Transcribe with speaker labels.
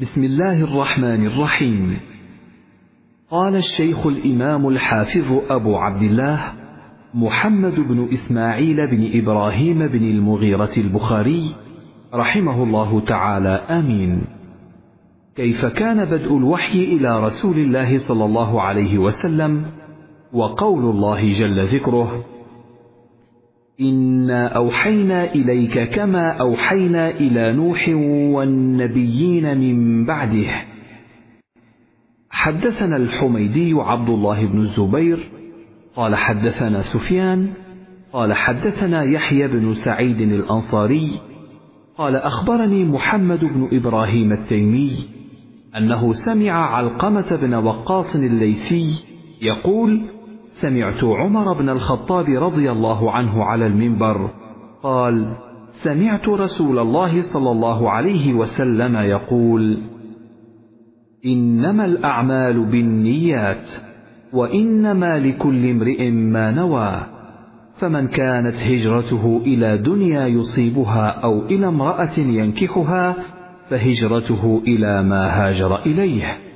Speaker 1: بسم الله الرحمن الرحيم. قال الشيخ الإمام الحافظ أبو عبد الله محمد بن إسماعيل بن إبراهيم بن المغيرة البخاري رحمه الله تعالى. آمين. كيف كان بدء الوحي إلى رسول الله صلى الله عليه وسلم وقول الله جل ذكره إنا أوحينا إليك كما أوحينا إلى نوح والنبيين من بعده. حدثنا الحميدي عبد الله بن الزبير قال حدثنا سفيان قال حدثنا يحيى بن سعيد الأنصاري قال أخبرني محمد بن إبراهيم التيمي أنه سمع علقمة بن وقاص الليثي يقول سمعت عمر بن الخطاب رضي الله عنه على المنبر قال سمعت رسول الله صلى الله عليه وسلم يقول إنما الأعمال بالنيات وإنما لكل امرئ ما نوى فمن كانت هجرته إلى دنيا يصيبها أو إلى امرأة ينكحها فهجرته إلى ما هاجر إليه.